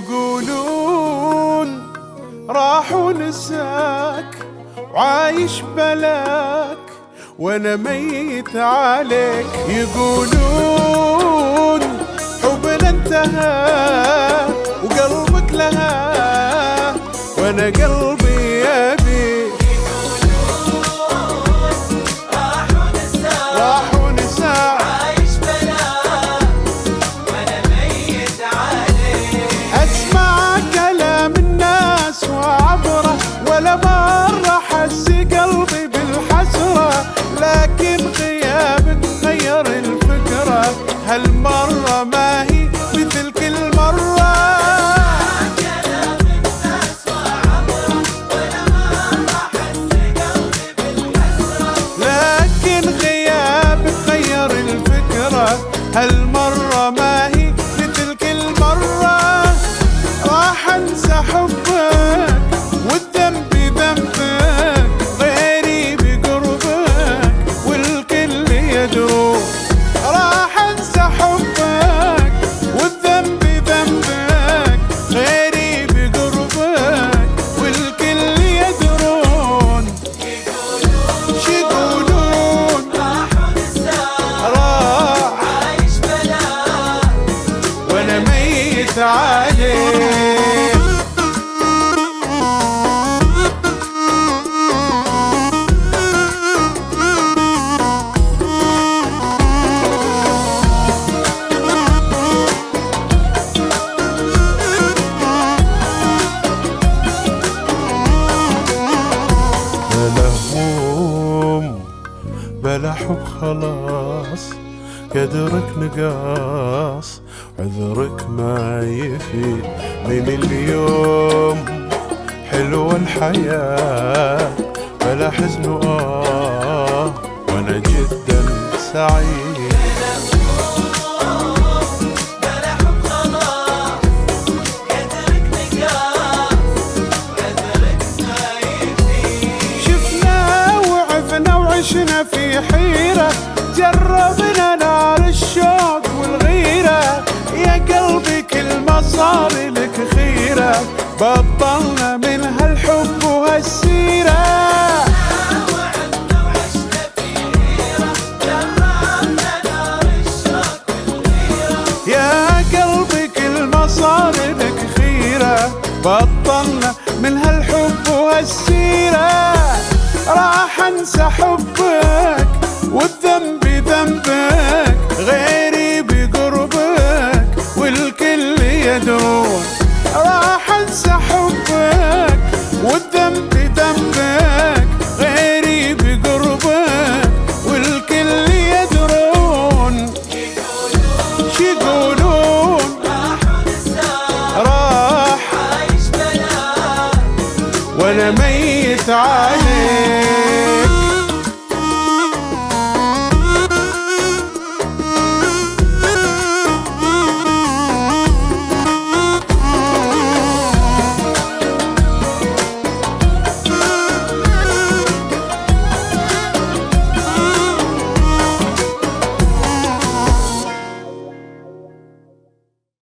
يقولون راحوا نساك وعايش بلاك وأنا ميت عليك. يقولون حبنا انتهى وقلبك لها وأنا قلبي غير الفكرة هالمرة بلا حب خلاص قدرك نقاص عذرك ما يفيد من اليوم حلوة الحياة بلا حزن وآه وأنا جدا سعيد. وعشنا في حيرة جربنا نار الشوق والغيرة. يا قلبي كل ما صار لك خيرة بطلنا من هالحب خيرة بطلنا أنسى حبك والذنب ذنبك غيري بقربك والكل يدور راح أنسى حبك والذنب ذنبك غيري بقربك والكل يدرون شي يقولون راح عايش بلا. وأنا ميت عايش